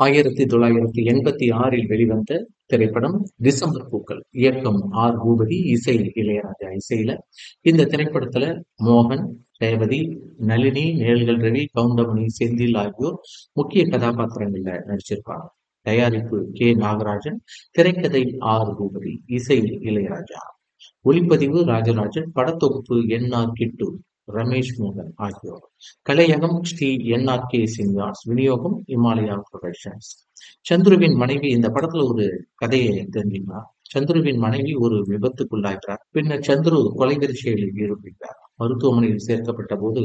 ஆயிரத்தி தொள்ளாயிரத்தி எண்பத்தி ஆறில் வெளிவந்த திரைப்படம் டிசம்பர் பூக்கள். இயக்கம் ஆர். பூபதி இசை இளையராஜா இசையில. இந்த திரைப்படத்துல மோகன் ரேவதி நளினி நேல்கள் ரவி கவுண்டமணி செந்தில் ஆகியோர் முக்கிய கதாபாத்திரங்கள்ல நடிச்சிருப்பாங்க. தயாரிப்பு கே. நாகராஜன் திரைக்கதை ஆர். பூபதி இசை இளையராஜா. ஒளிப்பதிவு ராஜராஜன் படத்தொகுப்பு என். ஆர். கிட்டு. ரமேஷ் மோகன் ஆகியோர். கலையகம் ஸ்ரீ என் ஆர் கே சிங்காஸ் விநியோகம் இமாலயா ப்ரொடக்ஷன்ஸ். சந்துருவின் மனைவி இந்த படத்துல ஒரு கதையை தெரிஞ்சுக்கலாம். சந்துருவின் மனைவி ஒரு விபத்துக்குள்ளாகிறார். பின்னர் சந்துரு கொலை செயலில் ஈடுபடுகிறார் மருத்துவமனையில் சேர்க்கப்பட்ட போது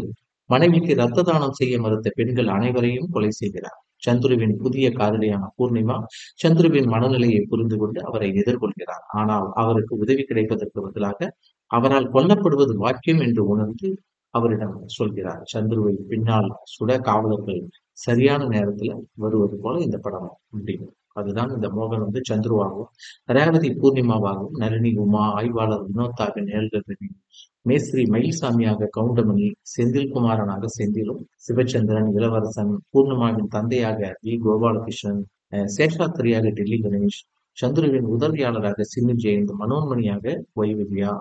மனைவிக்கு ரத்த தானம் செய்ய மறுத்த பெண்கள் அனைவரையும் கொலை செய்கிறார். சந்துருவின் புதிய காதலியான பூர்ணிமா சந்துருவின் மனநிலையை புரிந்து கொண்டு அவரை எதிர்கொள்கிறார். ஆனால் அவருக்கு உதவி கிடைப்பதற்கு பதிலாக அவரால் கொல்லப்படுவது வாக்கியம் என்று உணர்ந்து அவரிடம் சொல்கிறார். சந்துருவை பின்னால் சுட காவலர்கள் சரியான நேரத்துல வருவது போல இந்த படம் முடியும் அதுதான் இந்த மோகன் வந்து சந்துருவாகவும் ரேவதி பூர்ணிமாவாகவும் நளினி உமா ஆய்வாளர் வினோத்தாக நேல்கள் மேஸ்திரி மயில்சாமியாக கவுண்டமணி செந்தில்குமாரனாக செந்திலும் சிவச்சந்திரன் இளவரசன் பூர்ணிமாவின் தந்தையாக வி. கோபாலகிருஷ்ணன் சேஷாத்திரியாக டெல்லி கணேஷ் சந்துருவின் உதவியாளராக சின்னு ஜெயந்த் மனோன்மணியாக ஒய்வித்யா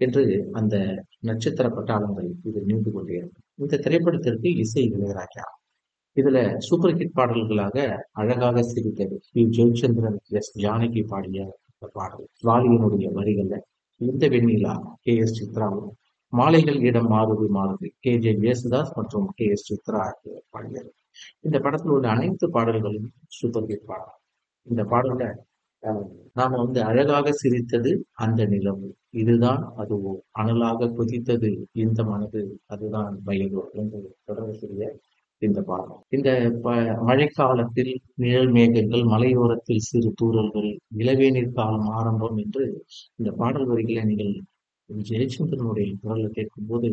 என்று அந்த நட்சத்திர பட்டாளங்கள் இது நீண்டு கொண்டே இருக்கும். இந்த திரைப்படத்திற்கு இசை இளையராஜா. இதுல சூப்பர் ஹிட் பாடல்களாக அழகாக சிரித்தது. பி. ஜெயச்சந்திரன் எஸ். ஜானகி பாடிய பாடல் வாலியனுடைய வரிகள்ல இந்த வெண்ணிலா கே. எஸ். சித்ராவும் மாலைகள் இடம் மாறுது மாறுது கே. ஜே. ஜேசுதாஸ் மற்றும் கே. எஸ். சித்ரா பாடியது. இந்த படத்தில் உள்ள அனைத்து பாடல்களும் சூப்பர் ஹிட் பாடல். இந்த பாடல்ல நாம வந்து அழகாக சிரித்தது அந்த நிலவு. இதுதான் அதுவோ அனலாக குதித்தது இந்த மனது அதுதான் வயதோ என்று தொடரக்கூடிய இந்த பாடம் இந்த மழைக்காலத்தில் நிழல் மேகங்கள் மலையோரத்தில் சிறு தூரல்கள் இளவேநீர் காலம் ஆரம்பம் என்று இந்த பாடல் வரிகளை நீங்கள் ஜெயச்சந்திரனுடைய குரலை கேட்கும் போது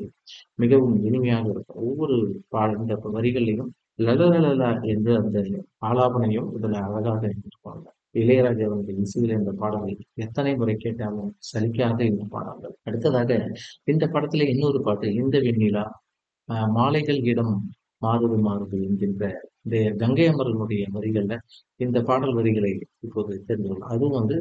மிகவும் இனிமையாக இருக்கும். ஒவ்வொரு பா இந்த வரிகளையும் லலலலா என்று அந்த ஆலாபனையும் இதுல அழகாக இருப்பாங்க இளையராஜா அவர்கள் இசையில் இந்த பாடலை எத்தனை முறை கேட்டாலும் சலிக்காத இந்த பாடல்கள். அடுத்ததாக இந்த படத்துல இன்னொரு பாட்டு இந்த வெண்ணிலா மாலைகள் இடம் மாறுது மாறுது என்கின்ற இந்த கங்கை அமரனுடைய வரிகள்ல இந்த பாடல் வரிகளை இப்போது தெரிந்து கொள்ளும் அதுவும் வந்து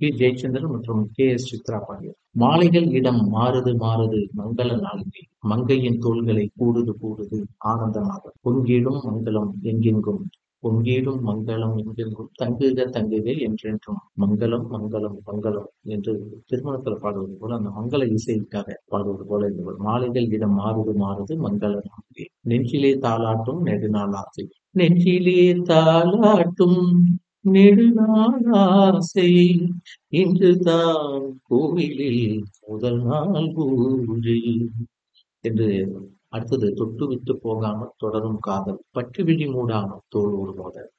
பி ஜெயச்சந்திரன் மற்றும் கே. எஸ். சித்ரா பாடியர் மாலைகள் இடம் மாறுது மாறுது மங்கள நாளிலே மங்கையின் தோள்களை கூடுது கூடுது ஆனந்தமாக பொங்கிடும் மங்களம் எங்கெங்கும் பொங்கீடும் மங்களம் என்றென்றும் தங்குக தங்குக என்றென்றும் மங்களம் மங்களம் மங்களம் என்று திருமணத்துல பாடுவது போல அந்த மங்கள இசைக்காக பாடுவது போல இந்த மாலைகள் இடம் மாறுது மாறுது மங்கள நாளிலே நெஞ்சிலே தாளாட்டும் நெடுநாள் ஆசை நெஞ்சிலே தாளாட்டும் நெடுநாளாசை. இன்றுதான் கோவிலில் முதல் நாள் பூஜை என்று அடுத்தது தொட்டு விட்டு போகாமல் தொடரும் காதல் பட்டு விழி மூடாமல் தோளோடு மோதல்.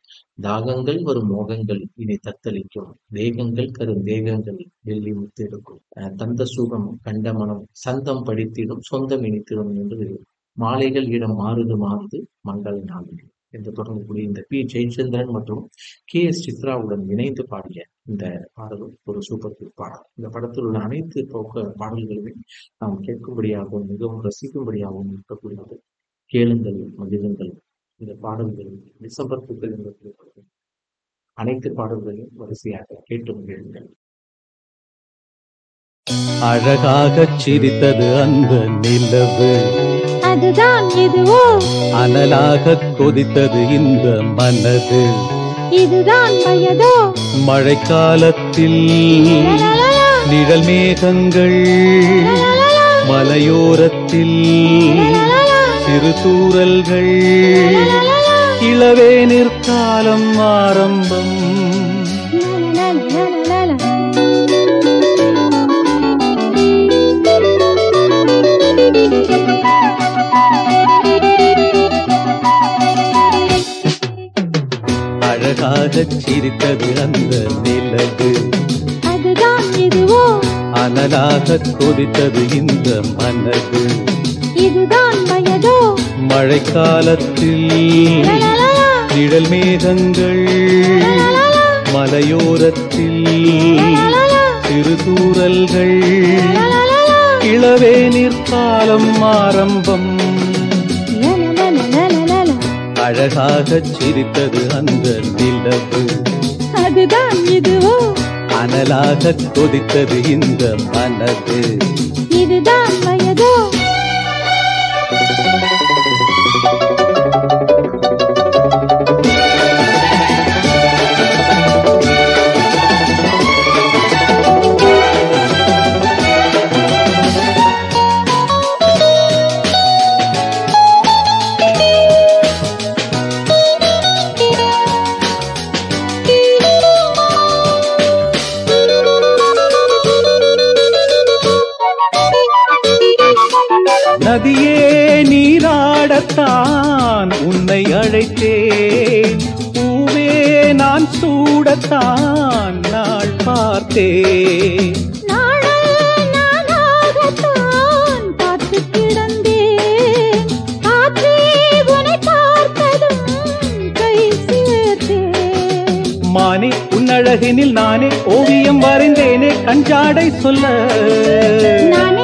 தாகங்கள் வரும் மோகங்கள் இனி தத்தளிக்கும். தேகங்கள் கரும் தேகங்கள் வெள்ளி முத்தெடுக்கும். தந்த சுகம் கண்ட மனம் சந்தம் படித்திடும் சொந்தம் இனித்திடும் என்று மாலைகள் இடம் மாறுது மாறுது மங்கள் நாளில். என்று தொடங்கக்கூடிய இந்த பி. ஜெயச்சந்திரன் மற்றும் கே. எஸ். சித்ராவுடன் இணைந்து பாடிய இந்த பாடலும் ஒரு சூப்பர் ஹிட் பாடல். இந்த படத்தில் உள்ள அனைத்து போக்க பாடல்களுமே நாம் கேட்கும்படியாகவும் மிகவும் ரசிக்கும்படியாகவும் இருக்கக்கூடியது. கேளுங்கள் மகிழுங்கள். இந்த பாடல்கள் டிசம்பர் பூக்கள் என்ற திரைப்படத்தில் அனைத்து பாடல்களையும் வரிசையாக கேட்டு மகிழுங்கள். அழகாக சிரித்தது அந்த நிலவு. அதுதான் எதுவோ அனலாக கொதித்தது இந்த மனது. இதுதான் வயதோ? மழைக்காலத்தில் நிழல் மேகங்கள் மலையோரத்தில் சிறு தூரல்கள் லலலலா, இளவேனிற் காலம் ஆரம்பம். அழகாக சிரித்தது அந்த நிலவு அதுதான் எதுவோ அனலாக கொதித்தது இந்த மனது இதுதான் வயதோ மழைக்காலத்தில் நிழல் மேகங்கள் மலையோரத்தில் லலலலா, சிறு தூரல்கள் லலலலா, இளவேனிற் காலம் ஆரம்பம். அழகாகச் சிரித்தது அந்த நிலவு அதுதான் இதுவோ? அனலாகக் கொதித்தது இந்த மனது இதுதான் வயதோ? பார்த்ததும் கை சேர்த்தேன். மானே உன்னழகினில் நானே ஓவியம் வரைந்தேனே கஞ்சாடை சொல்ல. நானே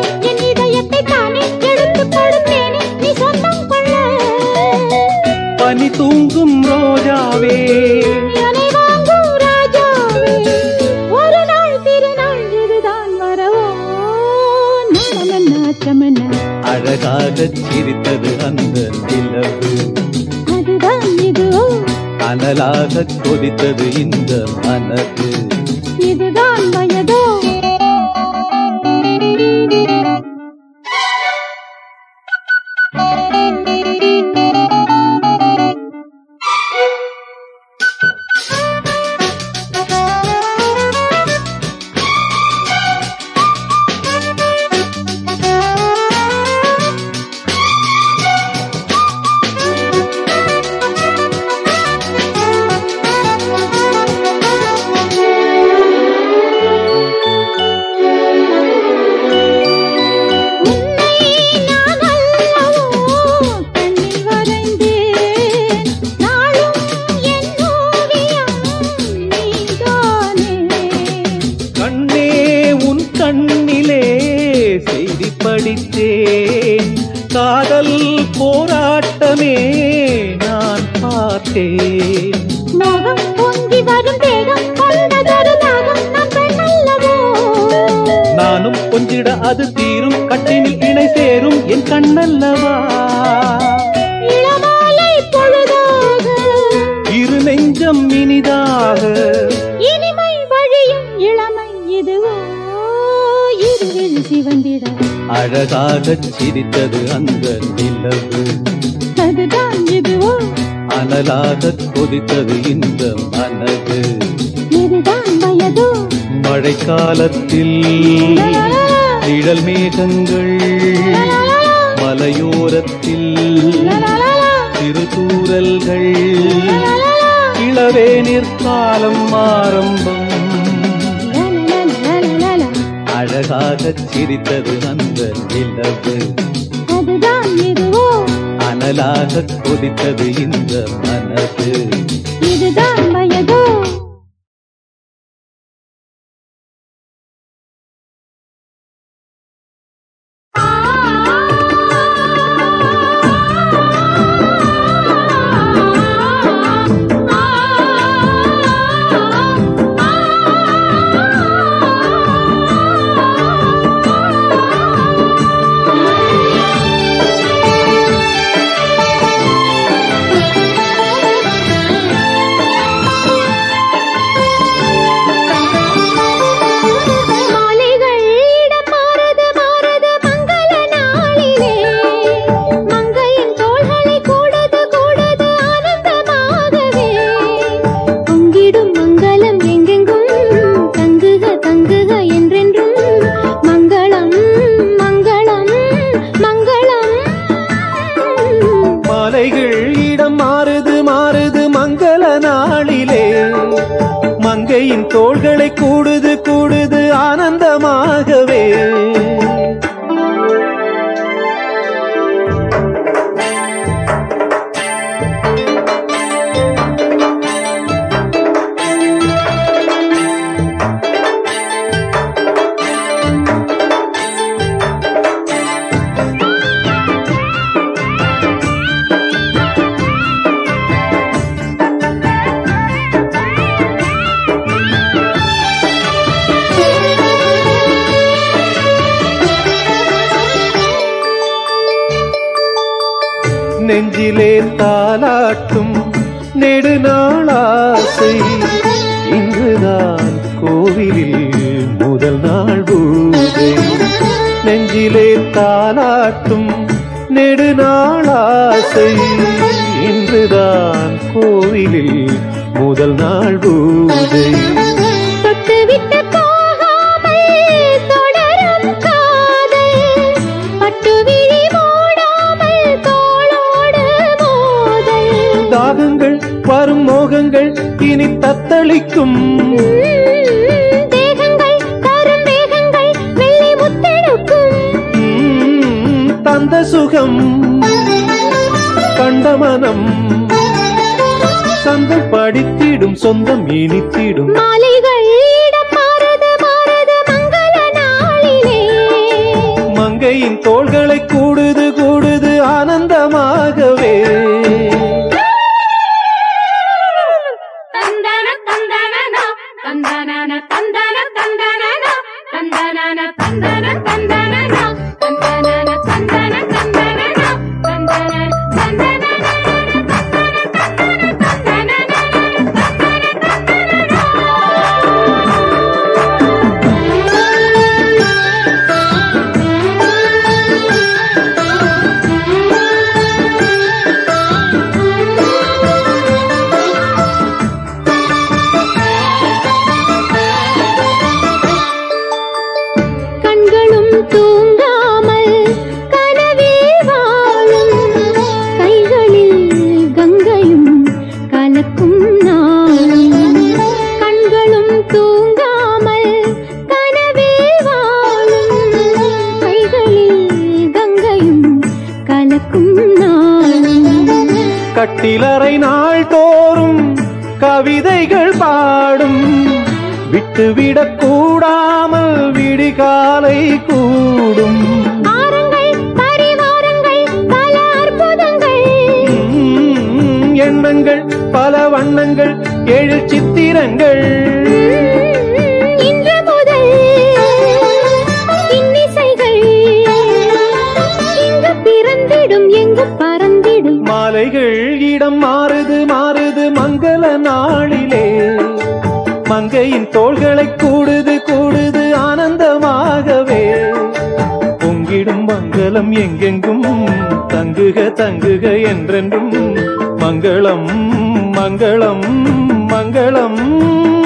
நாமம் நாச்சமென்ன அழகாகச் சிரித்தது அந்த நிலவு. அதுதான் இதுவோ? அனலாகக் கொதித்தது இந்த மனது. தீரும் கட்டினில் இணை சேரும் என் கண்ணல்லவா. இரு நெஞ்சம் இனிதாக. இனிமை வழியும் இளமை இதுவோ. இருவில் சிவந்திட. அழகாகச் சிரித்தது அந்த நிலவு. அதுதான் இதுவோ. அனலாகக் கொதித்தது இந்த மனது. இதுதான் வயதோ. மழைக்காலத்தில் நிழல் மேகங்கள் மலையோரத்தில் சிறு தூரல்கள் இளவே நிற்காலம் ஆரம்பம். அழகாகச் சிரித்தது அந்த நிலவு. அனலாகக் கொதித்தது இந்த மனது. இதுதான் வயதோ? தோள்களை கூடுது கூடுது ஆனந்தமாகவே. நெஞ்சிலே தாலாட்டும் நெடுநாளாசை. இன்றுதான் கோவிலில் முதல் நாள் பூஜை. நெஞ்சிலே தாலாட்டும் நெடுநாளாசை. இன்றுதான் கோவிலில் முதல் நாள் பூஜை. தொட்டுவிட்டு வரும் மோகங்கள் இனி தத்தளிக்கும். தந்த சுகம் கண்ட மனம் சந்தம் படித்திடும் சொந்தம் இனித்திடும். மாலைகள் மங்கையின் தோள்களை கட்டிலறை நாள் தோறும் கவிதைகள் பாடும். விட்டுவிடக் கூடாமல் விடிகாலை கூடும். எண்ணங்கள் பல வண்ணங்கள் சித்திரங்கள். மாலைகள் மாறுது மாறுது மங்கள நாளிலே. மங்கையின் தோள்களை கூடுது கூடுது ஆனந்தமாகவே. பொங்கிடும் மங்களம் எங்கெங்கும் தங்குக தங்குக என்றென்றும். மங்களம் மங்களம் மங்களம்.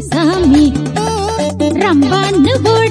சொல்லி வந்த சாமி